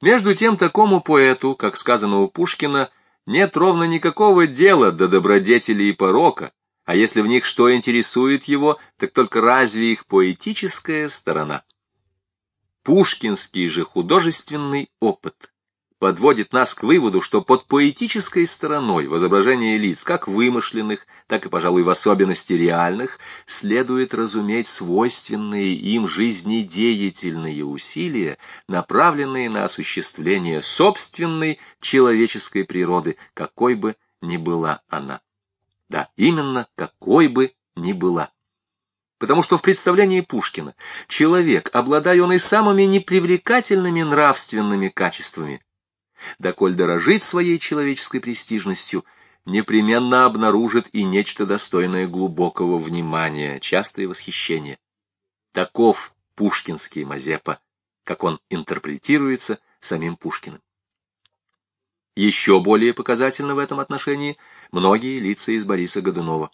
Между тем, такому поэту, как сказано у Пушкина, нет ровно никакого дела до добродетели и порока, а если в них что интересует его, так только разве их поэтическая сторона. Пушкинский же художественный опыт подводит нас к выводу, что под поэтической стороной в изображении лиц, как вымышленных, так и, пожалуй, в особенности реальных, следует разуметь свойственные им жизнедеятельные усилия, направленные на осуществление собственной человеческой природы, какой бы ни была она. Да, именно какой бы ни была потому что в представлении Пушкина человек, обладая он и самыми непривлекательными нравственными качествами, доколь дорожит своей человеческой престижностью, непременно обнаружит и нечто достойное глубокого внимания, частое восхищение. Таков пушкинский Мазепа, как он интерпретируется самим Пушкиным. Еще более показательны в этом отношении многие лица из Бориса Годунова.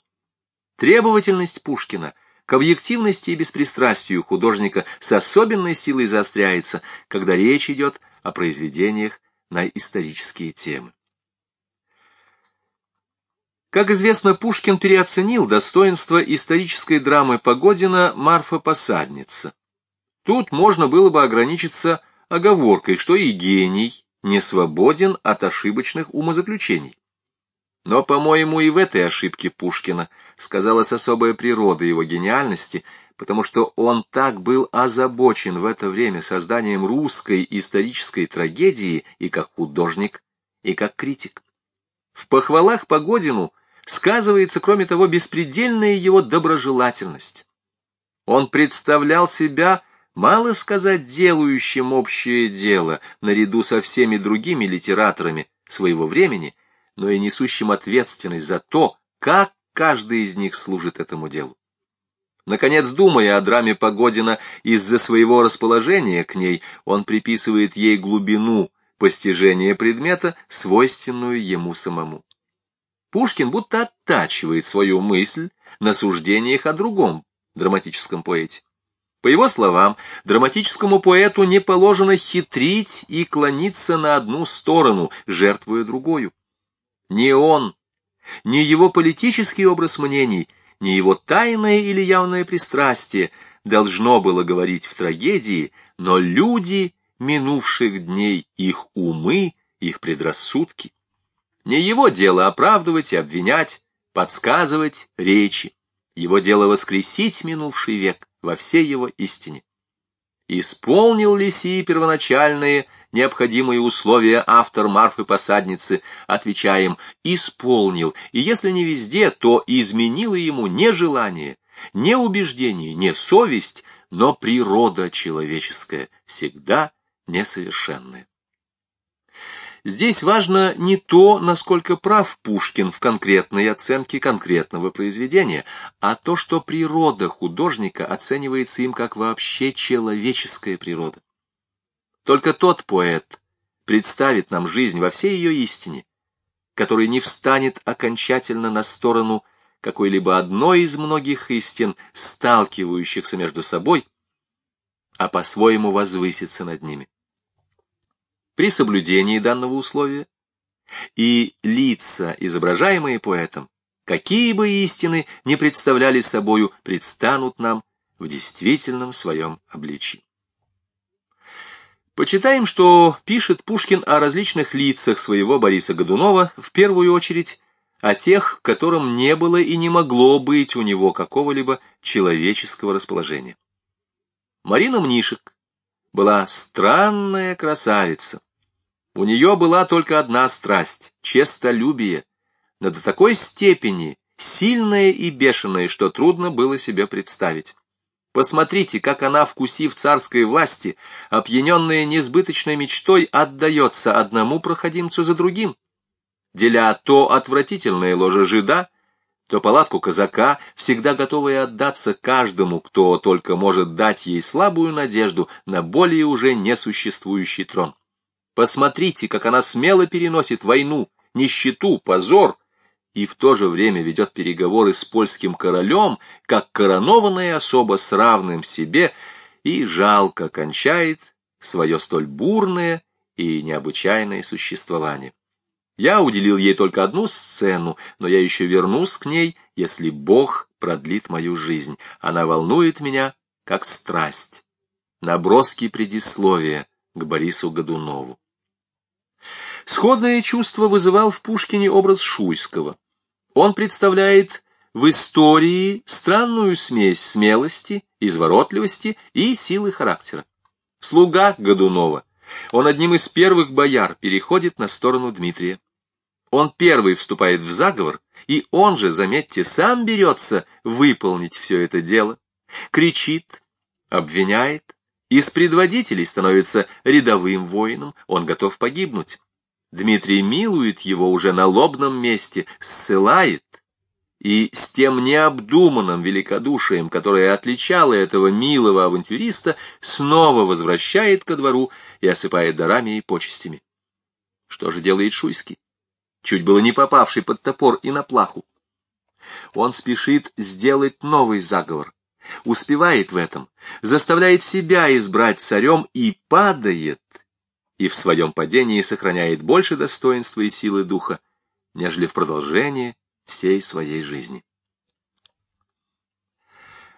Требовательность Пушкина к объективности и беспристрастию художника с особенной силой заостряется, когда речь идет о произведениях на исторические темы. Как известно, Пушкин переоценил достоинство исторической драмы Погодина «Марфа-посадница». Тут можно было бы ограничиться оговоркой, что и гений не свободен от ошибочных умозаключений. Но, по-моему, и в этой ошибке Пушкина сказалась особая природа его гениальности, потому что он так был озабочен в это время созданием русской исторической трагедии и как художник, и как критик. В похвалах Погодину сказывается, кроме того, беспредельная его доброжелательность. Он представлял себя, мало сказать, делающим общее дело, наряду со всеми другими литераторами своего времени, но и несущим ответственность за то, как каждый из них служит этому делу. Наконец, думая о драме Погодина из-за своего расположения к ней, он приписывает ей глубину постижения предмета, свойственную ему самому. Пушкин будто оттачивает свою мысль на суждениях о другом драматическом поэте. По его словам, драматическому поэту не положено хитрить и клониться на одну сторону, жертвуя другую. Не он, не его политический образ мнений — не его тайное или явное пристрастие должно было говорить в трагедии, но люди минувших дней, их умы, их предрассудки. Не его дело оправдывать и обвинять, подсказывать речи. Его дело воскресить минувший век во всей его истине. Исполнил ли сии первоначальные необходимые условия автор Марфы-посадницы, отвечаем, исполнил, и если не везде, то изменило ему не желание, не убеждение, не совесть, но природа человеческая, всегда несовершенная. Здесь важно не то, насколько прав Пушкин в конкретной оценке конкретного произведения, а то, что природа художника оценивается им как вообще человеческая природа. Только тот поэт представит нам жизнь во всей ее истине, который не встанет окончательно на сторону какой-либо одной из многих истин, сталкивающихся между собой, а по-своему возвысится над ними. При соблюдении данного условия и лица, изображаемые поэтом, какие бы истины не представляли собою, предстанут нам в действительном своем обличии. Почитаем, что пишет Пушкин о различных лицах своего Бориса Годунова, в первую очередь о тех, которым не было и не могло быть у него какого-либо человеческого расположения. Марина Мнишек была странная красавица. У нее была только одна страсть — честолюбие, но до такой степени сильная и бешеная, что трудно было себе представить. Посмотрите, как она, вкусив царской власти, опьяненная несбыточной мечтой, отдается одному проходимцу за другим, деля то отвратительное ложе жида, то палатку казака, всегда готовая отдаться каждому, кто только может дать ей слабую надежду на более уже несуществующий трон. Посмотрите, как она смело переносит войну, нищету, позор, и в то же время ведет переговоры с польским королем, как коронованная особа с равным себе, и жалко кончает свое столь бурное и необычайное существование. Я уделил ей только одну сцену, но я еще вернусь к ней, если Бог продлит мою жизнь. Она волнует меня, как страсть. Наброски предисловия к Борису Годунову. Сходное чувство вызывал в Пушкине образ Шуйского. Он представляет в истории странную смесь смелости, изворотливости и силы характера. Слуга Годунова, он одним из первых бояр переходит на сторону Дмитрия. Он первый вступает в заговор, и он же, заметьте, сам берется выполнить все это дело, кричит, обвиняет, из предводителей становится рядовым воином, он готов погибнуть. Дмитрий милует его уже на лобном месте, ссылает, и с тем необдуманным великодушием, которое отличало этого милого авантюриста, снова возвращает ко двору и осыпает дарами и почестями. Что же делает Шуйский? Чуть было не попавший под топор и на плаху. Он спешит сделать новый заговор, успевает в этом, заставляет себя избрать царем и падает, и в своем падении сохраняет больше достоинства и силы духа, нежели в продолжении всей своей жизни.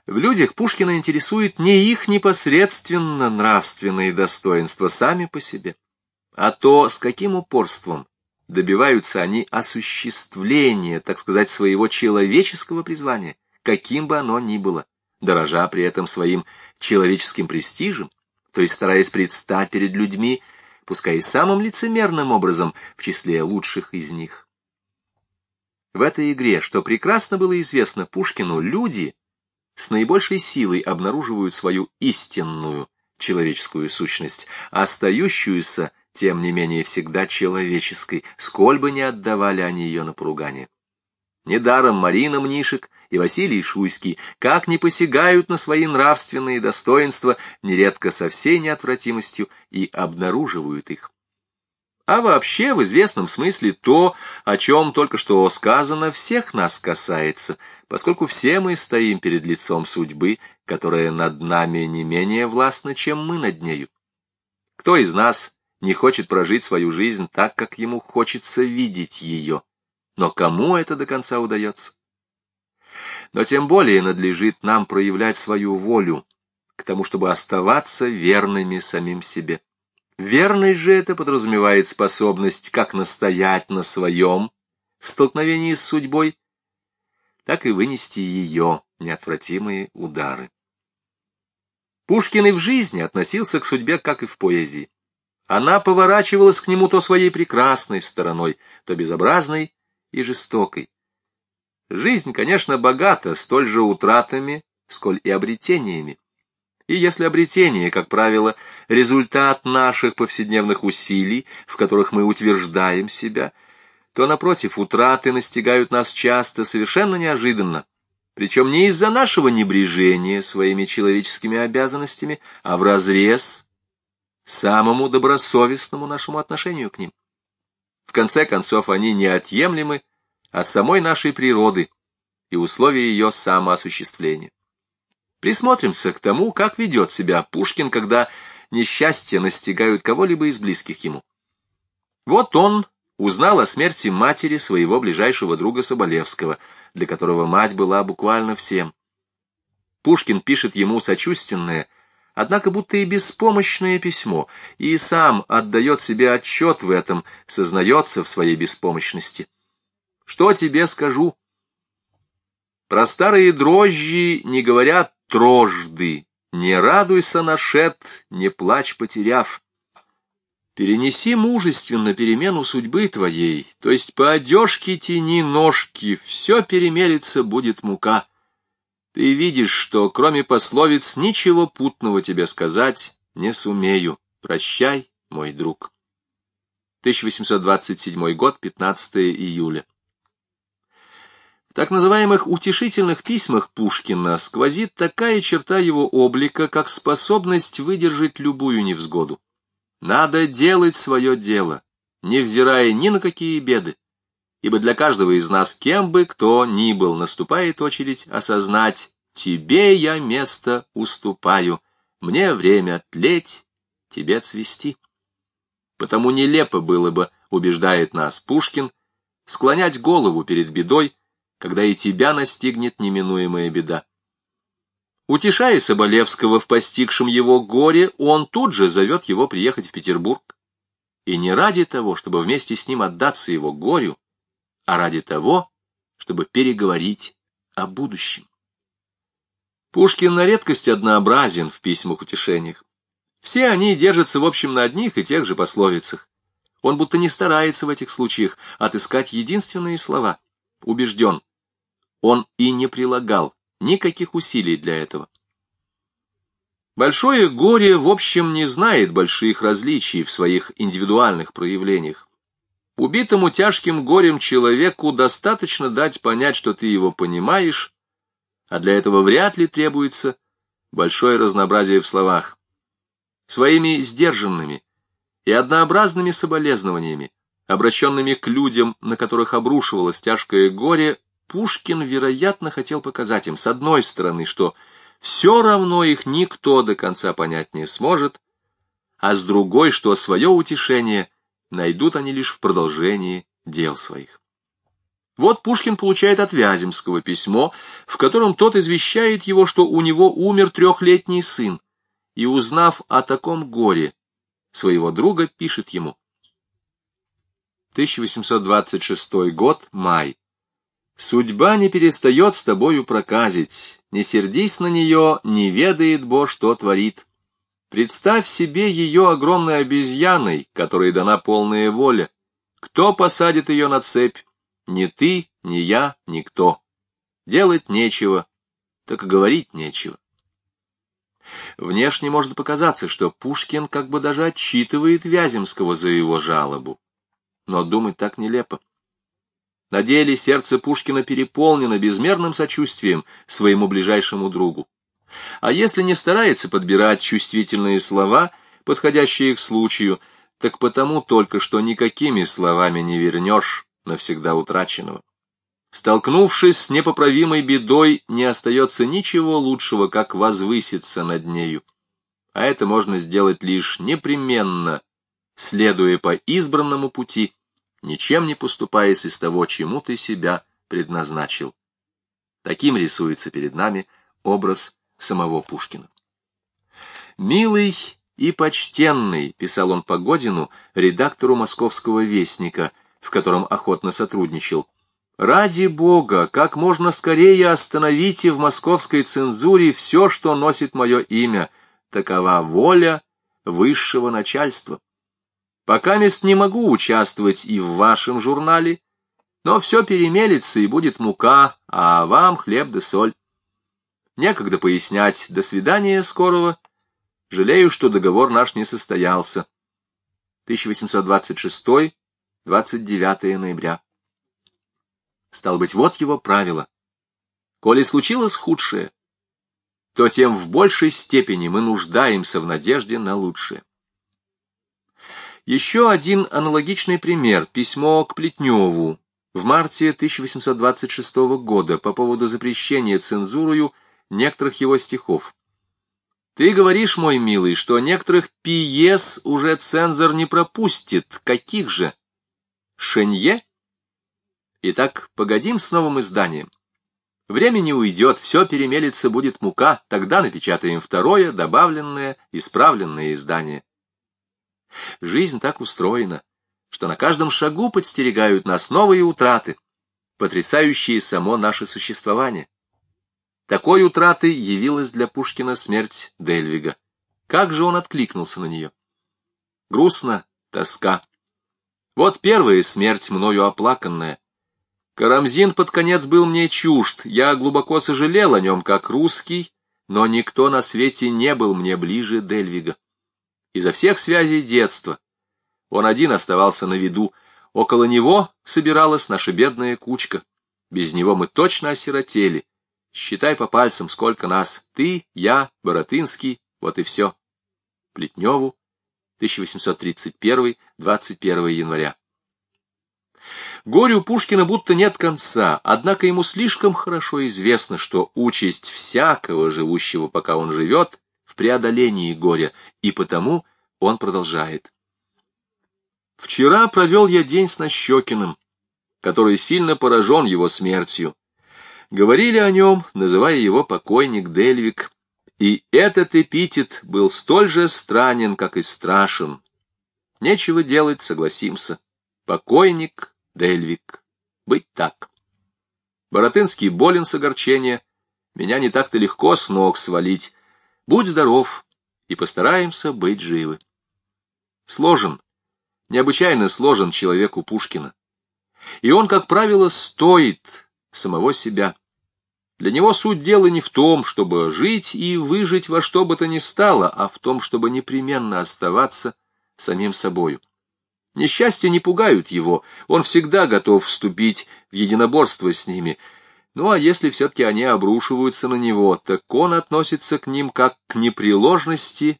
В людях Пушкина интересует не их непосредственно нравственные достоинства сами по себе, а то, с каким упорством добиваются они осуществления, так сказать, своего человеческого призвания, каким бы оно ни было, дорожа при этом своим человеческим престижем, то есть стараясь предстать перед людьми, пускай и самым лицемерным образом, в числе лучших из них. В этой игре, что прекрасно было известно Пушкину, люди с наибольшей силой обнаруживают свою истинную человеческую сущность, остающуюся, тем не менее, всегда человеческой, сколь бы не отдавали они ее на поругание. Недаром Марина Мнишек и Василий Шуйский как не посягают на свои нравственные достоинства, нередко со всей неотвратимостью, и обнаруживают их а вообще в известном смысле то, о чем только что сказано, всех нас касается, поскольку все мы стоим перед лицом судьбы, которая над нами не менее властна, чем мы над нею. Кто из нас не хочет прожить свою жизнь так, как ему хочется видеть ее? Но кому это до конца удается? Но тем более надлежит нам проявлять свою волю к тому, чтобы оставаться верными самим себе. Верность же это подразумевает способность как настоять на своем в столкновении с судьбой, так и вынести ее неотвратимые удары. Пушкин и в жизни относился к судьбе, как и в поэзии. Она поворачивалась к нему то своей прекрасной стороной, то безобразной и жестокой. Жизнь, конечно, богата столь же утратами, сколь и обретениями. И если обретение, как правило, результат наших повседневных усилий, в которых мы утверждаем себя, то, напротив, утраты настигают нас часто совершенно неожиданно, причем не из-за нашего небрежения своими человеческими обязанностями, а вразрез самому добросовестному нашему отношению к ним. В конце концов, они неотъемлемы от самой нашей природы и условия ее самоосуществления. Присмотримся к тому, как ведет себя Пушкин, когда несчастья настигают кого-либо из близких ему. Вот он узнал о смерти матери своего ближайшего друга Соболевского, для которого мать была буквально всем. Пушкин пишет ему сочувственное, однако будто и беспомощное письмо, и сам отдает себе отчет в этом, сознается в своей беспомощности. «Что тебе скажу?» Про старые дрожжи не говорят трожды, не радуйся, нашет, не плачь, потеряв. Перенеси мужественно перемену судьбы твоей, то есть по одежке тяни ножки, все перемелится, будет мука. Ты видишь, что кроме пословиц ничего путного тебе сказать не сумею. Прощай, мой друг. 1827 год, 15 июля. В так называемых утешительных письмах Пушкина сквозит такая черта его облика, как способность выдержать любую невзгоду. Надо делать свое дело, невзирая ни на какие беды, ибо для каждого из нас, кем бы кто ни был, наступает очередь осознать «Тебе я место уступаю, мне время тлеть, тебе цвести». Потому нелепо было бы, убеждает нас Пушкин, склонять голову перед бедой, когда и тебя настигнет неминуемая беда. Утешая Соболевского в постигшем его горе, он тут же зовет его приехать в Петербург. И не ради того, чтобы вместе с ним отдаться его горю, а ради того, чтобы переговорить о будущем. Пушкин на редкость однообразен в письмах-утешениях. Все они держатся, в общем, на одних и тех же пословицах. Он будто не старается в этих случаях отыскать единственные слова. Убежден. Он и не прилагал никаких усилий для этого. Большое горе, в общем, не знает больших различий в своих индивидуальных проявлениях. Убитому тяжким горем человеку достаточно дать понять, что ты его понимаешь, а для этого вряд ли требуется большое разнообразие в словах. Своими сдержанными и однообразными соболезнованиями, обращенными к людям, на которых обрушивалось тяжкое горе, Пушкин, вероятно, хотел показать им, с одной стороны, что все равно их никто до конца понять не сможет, а с другой, что свое утешение найдут они лишь в продолжении дел своих. Вот Пушкин получает от Вяземского письмо, в котором тот извещает его, что у него умер трехлетний сын, и, узнав о таком горе, своего друга пишет ему. 1826 год, май. Судьба не перестает с тобою проказить, не сердись на нее, не ведает Бо, что творит. Представь себе ее огромной обезьяной, которой дана полная воля. Кто посадит ее на цепь? Ни ты, ни я, никто. Делать нечего, так и говорить нечего. Внешне может показаться, что Пушкин как бы даже отчитывает Вяземского за его жалобу. Но думать так нелепо. На деле сердце Пушкина переполнено безмерным сочувствием своему ближайшему другу. А если не старается подбирать чувствительные слова, подходящие к случаю, так потому только, что никакими словами не вернешь навсегда утраченного. Столкнувшись с непоправимой бедой, не остается ничего лучшего, как возвыситься над нею. А это можно сделать лишь непременно, следуя по избранному пути, ничем не поступаясь из того, чему ты себя предназначил. Таким рисуется перед нами образ самого Пушкина. «Милый и почтенный», — писал он Погодину, редактору «Московского вестника», в котором охотно сотрудничал, Ради Бога, как можно скорее остановите в московской цензуре все, что носит мое имя. Такова воля высшего начальства. Пока мест не могу участвовать и в вашем журнале, но все перемелится и будет мука, а вам хлеб да соль. Некогда пояснять «до свидания скорого». Жалею, что договор наш не состоялся. 1826, 29 ноября. Стал быть, вот его правило. Коли случилось худшее, то тем в большей степени мы нуждаемся в надежде на лучшее. Еще один аналогичный пример – письмо к Плетневу в марте 1826 года по поводу запрещения цензурою некоторых его стихов. «Ты говоришь, мой милый, что некоторых пьес уже цензор не пропустит. Каких же? Шенье?» Итак, погодим с новым изданием. Время не уйдет, все перемелится, будет мука, тогда напечатаем второе, добавленное, исправленное издание. Жизнь так устроена, что на каждом шагу подстерегают нас новые утраты, потрясающие само наше существование. Такой утратой явилась для Пушкина смерть Дельвига. Как же он откликнулся на нее? Грустно, тоска. Вот первая смерть, мною оплаканная. Карамзин под конец был мне чужд, я глубоко сожалел о нем как русский, но никто на свете не был мне ближе Дельвига. Изо всех связей детства он один оставался на виду, около него собиралась наша бедная кучка. Без него мы точно осиротели. Считай по пальцам, сколько нас. Ты, я, Боротынский, вот и все. Плетневу, 1831-21 января. Горю Пушкина будто нет конца, однако ему слишком хорошо известно, что участь всякого живущего, пока он живет, в преодолении горя, и потому он продолжает. Вчера провел я день с Нащекиным, который сильно поражен его смертью. Говорили о нем, называя его покойник Дельвик, и этот эпитет был столь же странен, как и страшен. Нечего делать, согласимся. Покойник Дельвик. Быть так. Боротынский болен с огорчения. Меня не так-то легко с ног свалить. Будь здоров, и постараемся быть живы. Сложен, необычайно сложен человек у Пушкина. И он, как правило, стоит самого себя. Для него суть дела не в том, чтобы жить и выжить во что бы то ни стало, а в том, чтобы непременно оставаться самим собою. Несчастья не пугают его, он всегда готов вступить в единоборство с ними. Ну а если все-таки они обрушиваются на него, так он относится к ним как к непреложности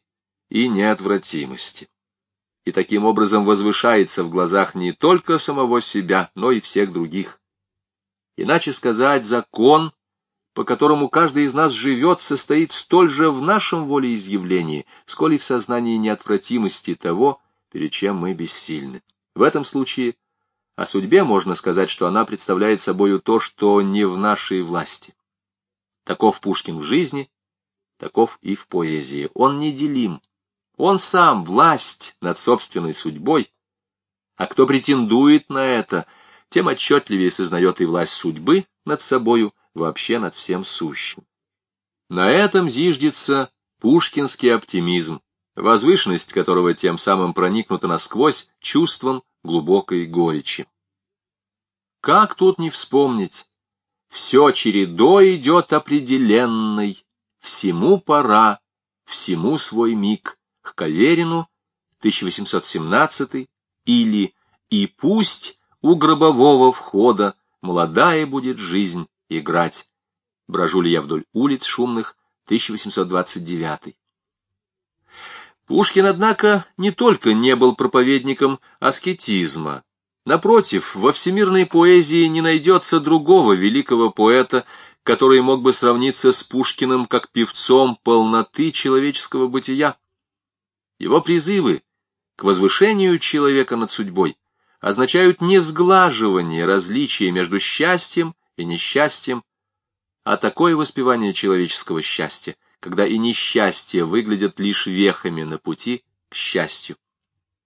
и неотвратимости и таким образом возвышается в глазах не только самого себя, но и всех других. Иначе сказать, закон, по которому каждый из нас живет, состоит столь же в нашем волеизъявлении, сколь и в сознании неотвратимости того, перед чем мы бессильны. В этом случае о судьбе можно сказать, что она представляет собою то, что не в нашей власти. Таков Пушкин в жизни, таков и в поэзии. Он неделим. Он сам власть над собственной судьбой, а кто претендует на это, тем отчетливее сознает и власть судьбы над собою, вообще над всем сущим. На этом зиждется пушкинский оптимизм, возвышенность которого тем самым проникнута насквозь чувством глубокой горечи. Как тут не вспомнить? Все чередой идет определенной, всему пора, всему свой миг к Каверину, 1817, или «И пусть у гробового входа молодая будет жизнь играть». Брожу ли я вдоль улиц шумных, 1829. Пушкин, однако, не только не был проповедником аскетизма. Напротив, во всемирной поэзии не найдется другого великого поэта, который мог бы сравниться с Пушкиным как певцом полноты человеческого бытия. Его призывы к возвышению человека над судьбой означают не сглаживание различия между счастьем и несчастьем, а такое воспевание человеческого счастья, когда и несчастье выглядят лишь вехами на пути к счастью.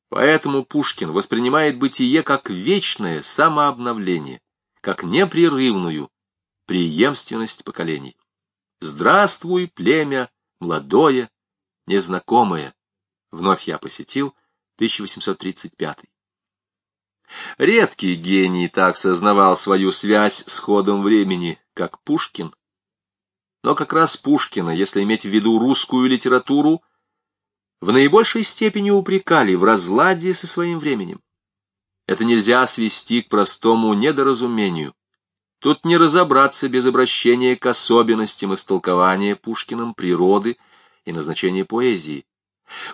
Поэтому Пушкин воспринимает бытие как вечное самообновление, как непрерывную преемственность поколений. Здравствуй, племя, молодое, незнакомое, Вновь я посетил 1835. Редкий гений так сознавал свою связь с ходом времени, как Пушкин. Но как раз Пушкина, если иметь в виду русскую литературу, в наибольшей степени упрекали в разладе со своим временем. Это нельзя свести к простому недоразумению. Тут не разобраться без обращения к особенностям истолкования Пушкиным природы и назначения поэзии.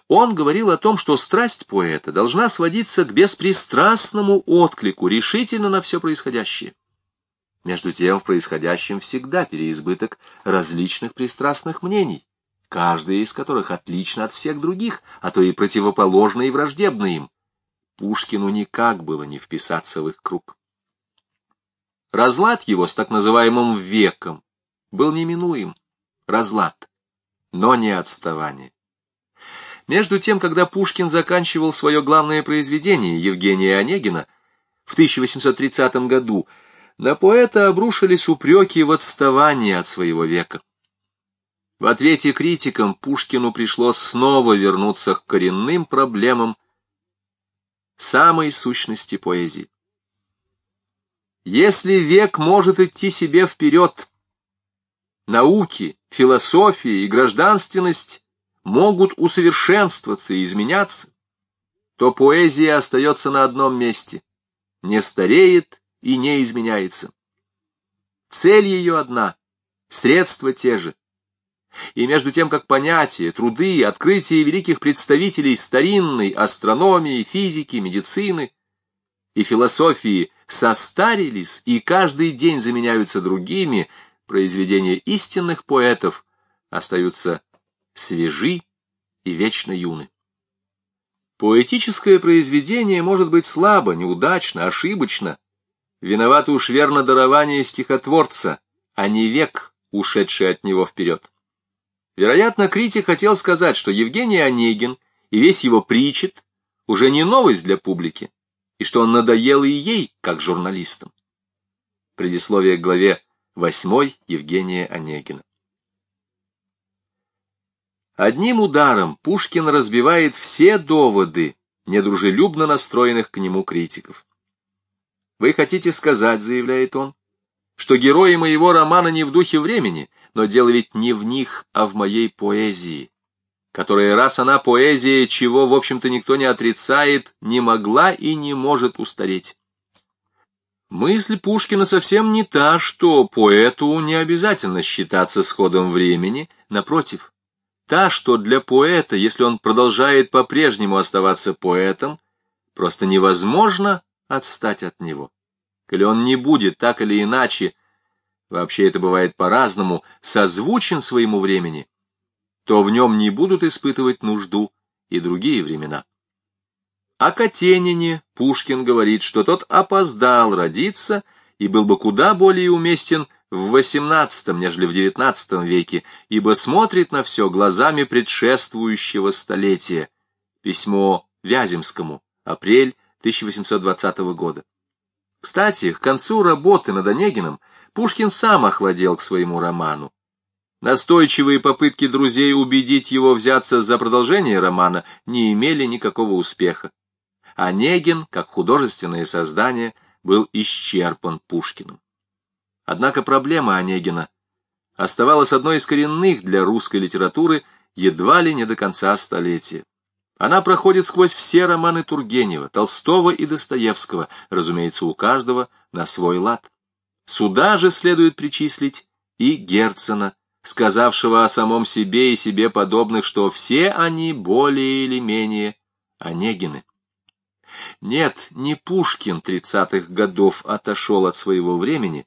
Он говорил о том, что страсть поэта должна сводиться к беспристрастному отклику решительно на все происходящее. Между тем в происходящем всегда переизбыток различных пристрастных мнений, каждое из которых отлично от всех других, а то и противоположно и враждебно им. Пушкину никак было не вписаться в их круг. Разлад его с так называемым веком был неминуем. Разлад, но не отставание. Между тем, когда Пушкин заканчивал свое главное произведение Евгения Онегина в 1830 году, на поэта обрушились упреки в отставании от своего века. В ответе критикам Пушкину пришлось снова вернуться к коренным проблемам самой сущности поэзии. Если век может идти себе вперед, науки, философия и гражданственность могут усовершенствоваться и изменяться, то поэзия остается на одном месте, не стареет и не изменяется. Цель ее одна, средства те же. И между тем, как понятия, труды, открытия великих представителей старинной астрономии, физики, медицины и философии состарились и каждый день заменяются другими, произведения истинных поэтов остаются свежи и вечно юны. Поэтическое произведение может быть слабо, неудачно, ошибочно. Виновато уж верно дарование стихотворца, а не век, ушедший от него вперед. Вероятно, критик хотел сказать, что Евгений Онегин и весь его причет уже не новость для публики, и что он надоел и ей, как журналистам. Предисловие к главе 8 Евгения Онегина. Одним ударом Пушкин разбивает все доводы недружелюбно настроенных к нему критиков. «Вы хотите сказать, — заявляет он, — что герои моего романа не в духе времени, но дело ведь не в них, а в моей поэзии, которая, раз она поэзия, чего, в общем-то, никто не отрицает, не могла и не может устареть. Мысль Пушкина совсем не та, что поэту не обязательно считаться с ходом времени, напротив, та, что для поэта, если он продолжает по-прежнему оставаться поэтом, просто невозможно отстать от него. Коли он не будет так или иначе, вообще это бывает по-разному, созвучен своему времени, то в нем не будут испытывать нужду и другие времена. О Катенине Пушкин говорит, что тот опоздал родиться и был бы куда более уместен в XVIII, нежели в XIX веке, ибо смотрит на все глазами предшествующего столетия. Письмо Вяземскому, апрель 1820 года. Кстати, к концу работы над Онегиным Пушкин сам охладел к своему роману. Настойчивые попытки друзей убедить его взяться за продолжение романа не имели никакого успеха. Онегин, как художественное создание, был исчерпан Пушкиным. Однако проблема Онегина оставалась одной из коренных для русской литературы едва ли не до конца столетия. Она проходит сквозь все романы Тургенева, Толстого и Достоевского, разумеется, у каждого на свой лад. Сюда же следует причислить и Герцена, сказавшего о самом себе и себе подобных, что все они более или менее Онегины. Нет, не Пушкин тридцатых годов отошел от своего времени,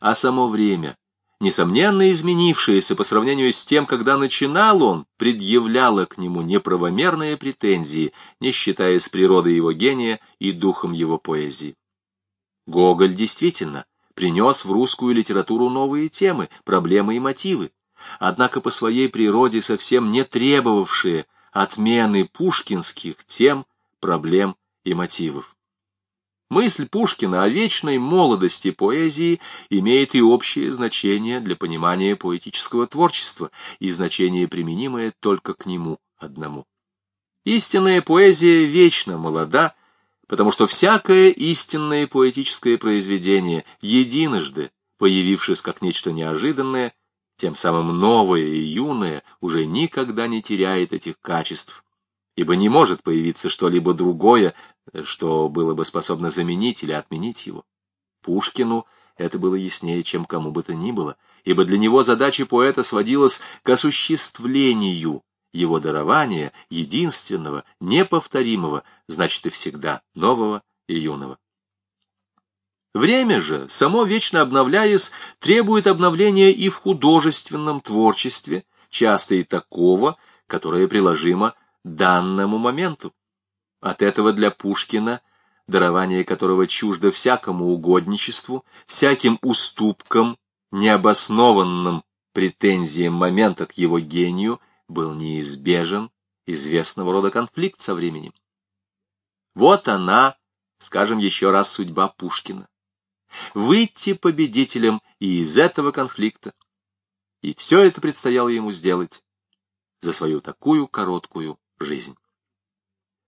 а само время, несомненно изменившееся по сравнению с тем, когда начинал он, предъявляло к нему неправомерные претензии, не считая с природой его гения и духом его поэзии. Гоголь действительно принес в русскую литературу новые темы, проблемы и мотивы, однако по своей природе совсем не требовавшие отмены пушкинских тем, проблем и мотивов. Мысль Пушкина о вечной молодости поэзии имеет и общее значение для понимания поэтического творчества, и значение, применимое только к нему одному. Истинная поэзия вечно молода, потому что всякое истинное поэтическое произведение, единожды появившись как нечто неожиданное, тем самым новое и юное, уже никогда не теряет этих качеств, ибо не может появиться что-либо другое, что было бы способно заменить или отменить его. Пушкину это было яснее, чем кому бы то ни было, ибо для него задача поэта сводилась к осуществлению его дарования, единственного, неповторимого, значит и всегда нового и юного. Время же, само вечно обновляясь, требует обновления и в художественном творчестве, часто и такого, которое приложимо данному моменту. От этого для Пушкина, дарование которого чуждо всякому угодничеству, всяким уступкам, необоснованным претензиям момента к его гению, был неизбежен известного рода конфликт со временем. Вот она, скажем еще раз, судьба Пушкина. Выйти победителем и из этого конфликта. И все это предстояло ему сделать за свою такую короткую жизнь.